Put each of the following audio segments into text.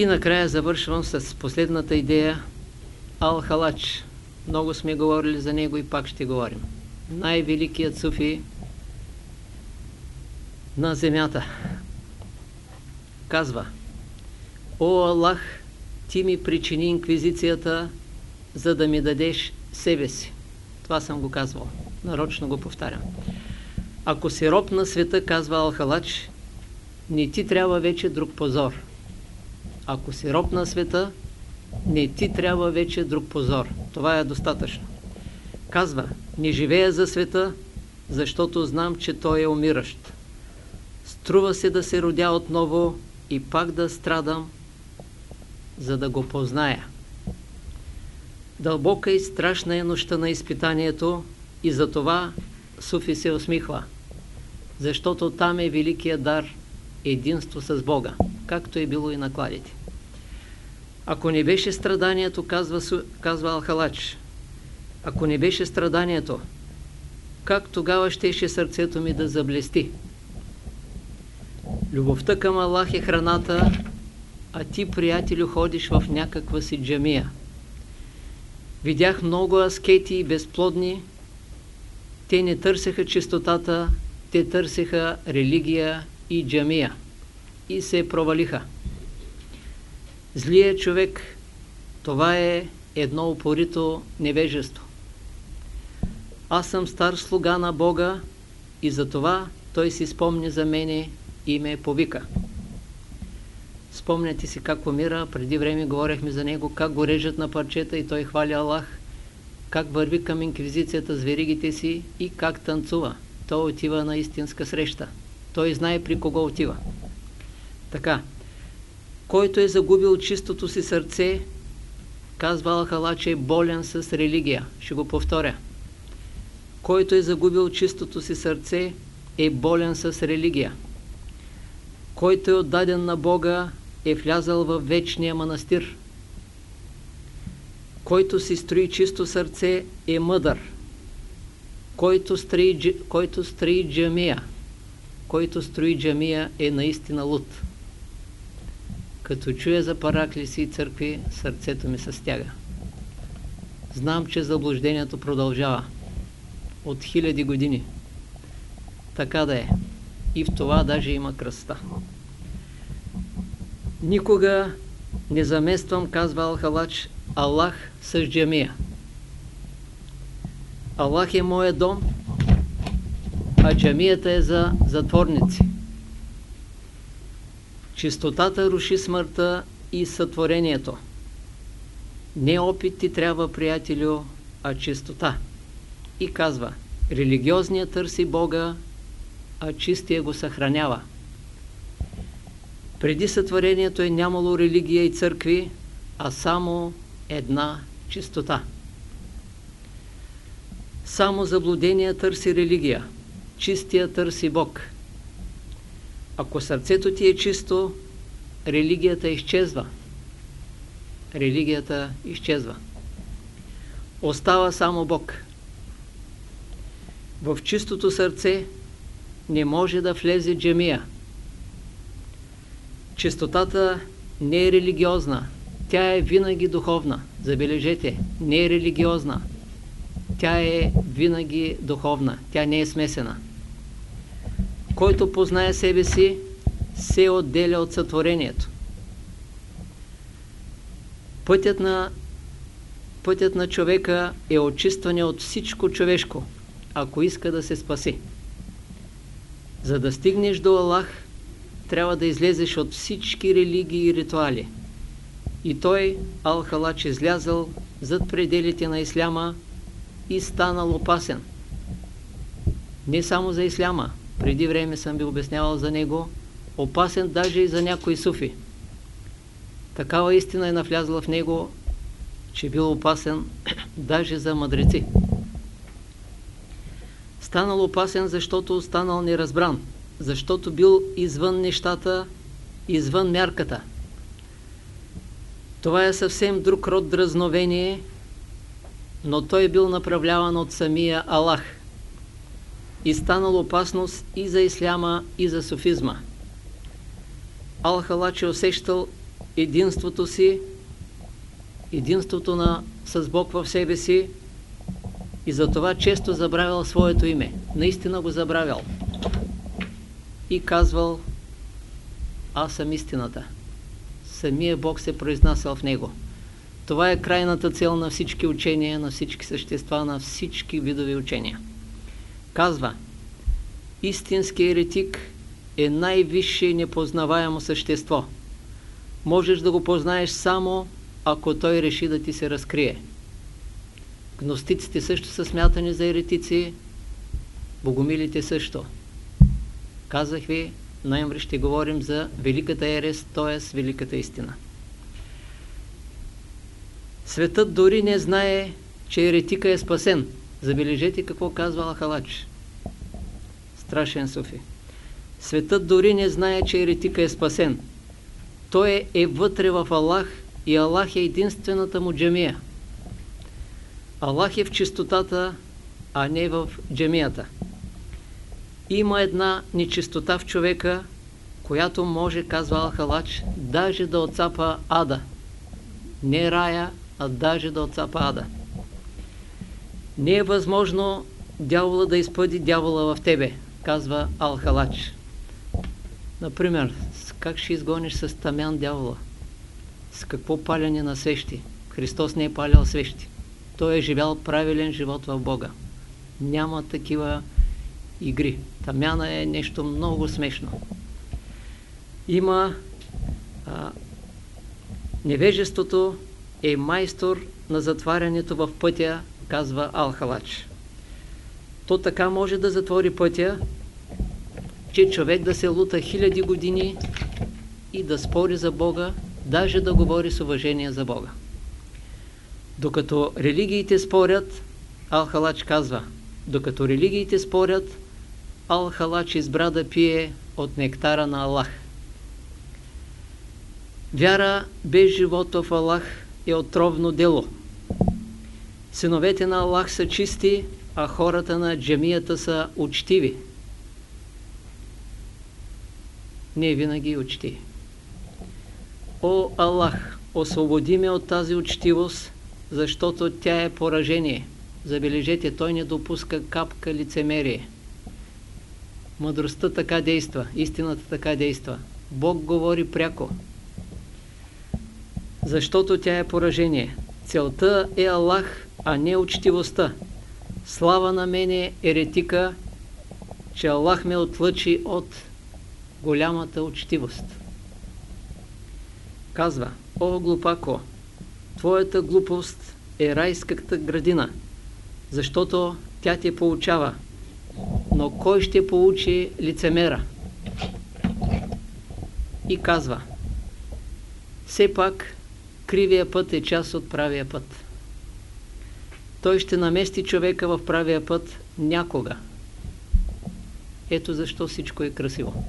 И накрая завършвам с последната идея Ал-Халач. Много сме говорили за него и пак ще говорим. Най-великият суфи на земята. Казва О Аллах, ти ми причини инквизицията, за да ми дадеш себе си. Това съм го казвал. Нарочно го повтарям. Ако си роб на света, казва Алхалач, не ти трябва вече друг позор. Ако си роб на света, не ти трябва вече друг позор. Това е достатъчно. Казва, не живея за света, защото знам, че той е умиращ. Струва се да се родя отново и пак да страдам, за да го позная. Дълбока и страшна е нощта на изпитанието и за това Суфи се усмихва, защото там е великия дар единство с Бога, както е било и на кладите. Ако не беше страданието, казва, казва Алхалач, ако не беше страданието, как тогава щеше сърцето ми да заблести? Любовта към Аллах е храната, а ти, приятелю, ходиш в някаква си джамия. Видях много аскети и безплодни. Те не търсеха чистотата, те търсеха религия и джамия. И се провалиха. Злият човек, това е едно упорито невежество. Аз съм стар слуга на Бога и затова той си спомни за мене и ме повика. Спомняте си как умира, преди време говорихме за него, как го режат на парчета и той хвали Аллах, как върви към инквизицията с веригите си и как танцува. Той отива на истинска среща. Той знае при кого отива. Така, който е загубил чистото си сърце, казва Алхала, че е болен с религия. Ще го повторя. Който е загубил чистото си сърце, е болен с религия. Който е отдаден на Бога, е влязал в вечния манастир. Който си строи чисто сърце, е мъдър. Който строи, който строи джамия, който строи джамия, е наистина луд. Като чуя за параклиси и църкви, сърцето ми се стяга. Знам, че заблуждението продължава от хиляди години. Така да е. И в това даже има кръста. Никога не замествам, казва Алхалач, Аллах с джамия. Аллах е моя дом, а джамията е за затворници. Чистотата руши смъртта и сътворението. Не опит ти трябва, приятелю, а чистота. И казва, религиозният търси Бога, а чистия го съхранява. Преди сътворението е нямало религия и църкви, а само една чистота. Само заблудения търси религия, чистия търси Бог. Ако сърцето ти е чисто, религията изчезва. Религията изчезва. Остава само Бог. В чистото сърце не може да влезе джемия. Чистотата не е религиозна. Тя е винаги духовна. Забележете, не е религиозна. Тя е винаги духовна. Тя не е смесена. Който познае себе си, се отделя от сътворението. Пътят на, пътят на човека е очистване от всичко човешко, ако иска да се спаси. За да стигнеш до Аллах, трябва да излезеш от всички религии и ритуали. И той, Ал-Халач, излязъл зад пределите на Исляма и станал опасен. Не само за Исляма, преди време съм ви обяснявал за него, опасен даже и за някои суфи. Такава истина е навлязла в него, че бил опасен даже за мъдреци. Станал опасен, защото останал неразбран защото бил извън нещата, извън мярката. Това е съвсем друг род дразновение, но той бил направляван от самия Аллах и станал опасност и за исляма, и за софизма. Ал-Халач е усещал единството си, единството на, с Бог в себе си и затова често забравял своето име. Наистина го забравял. И казвал, аз съм истината. Самия Бог се произнасял в него. Това е крайната цел на всички учения, на всички същества, на всички видови учения. Казва, истински еретик е най-висше и непознаваемо същество. Можеш да го познаеш само, ако той реши да ти се разкрие. Гностиците също са смятани за еретици, богомилите също. Казах ви, ноември ще говорим за великата ерес, т.е. великата истина. Светът дори не знае, че еретика е спасен. Забележете какво казва Алхалач. Страшен Софи. Светът дори не знае, че еретика е спасен. Той е вътре в Аллах и Аллах е единствената му джамия. Аллах е в чистотата, а не в джамията. Има една нечистота в човека, която може, казва Алхалач, даже да отцапа ада. Не рая, а даже да отцапа ада. Не е възможно дявола да изпъди дявола в тебе, казва Алхалач. Например, как ще изгониш с тамян дявола? С какво паляне на свещи? Христос не е палял свещи. Той е живял правилен живот в Бога. Няма такива игри. Тамяна е нещо много смешно. Има а, невежеството е майстор на затварянето в пътя, казва Алхалач. То така може да затвори пътя, че човек да се лута хиляди години и да спори за Бога, даже да говори с уважение за Бога. Докато религиите спорят, Алхалач казва, докато религиите спорят, Алхалач избра да пие от нектара на Аллах. Вяра без живот в Аллах е отровно дело. Синовете на Аллах са чисти, а хората на джамията са учтиви. Не винаги учти. О Аллах, освободи ме от тази учтивост, защото тя е поражение. Забележете, той не допуска капка лицемерие. Мъдростта така действа, истината така действа. Бог говори пряко. Защото тя е поражение. Целта е Аллах, а не учтивостта. Слава на мене еретика, че Аллах ме отлъчи от голямата учтивост. Казва, о глупако, твоята глупост е райската градина, защото тя те получава. Но кой ще получи лицемера? И казва, все пак кривия път е част от правия път. Той ще намести човека в правия път някога. Ето защо всичко е красиво.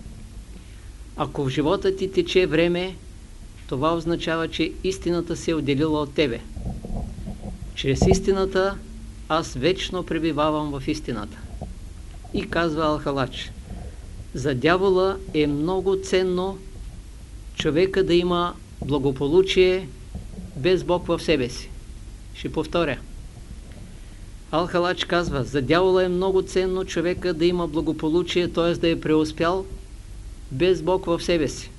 Ако в живота ти тече време, това означава, че истината се е отделила от тебе. Чрез истината аз вечно пребивавам в истината. И казва Алхалач, за дявола е много ценно човека да има благополучие без Бог в себе си. Ще повторя. Алхалач казва, за дявола е много ценно човека да има благополучие, т.е. да е преуспял без Бог в себе си.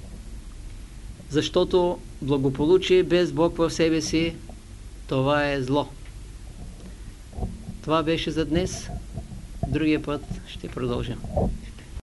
Защото благополучие без Бог в себе си, това е зло. Това беше за днес. Другия път ще продължим.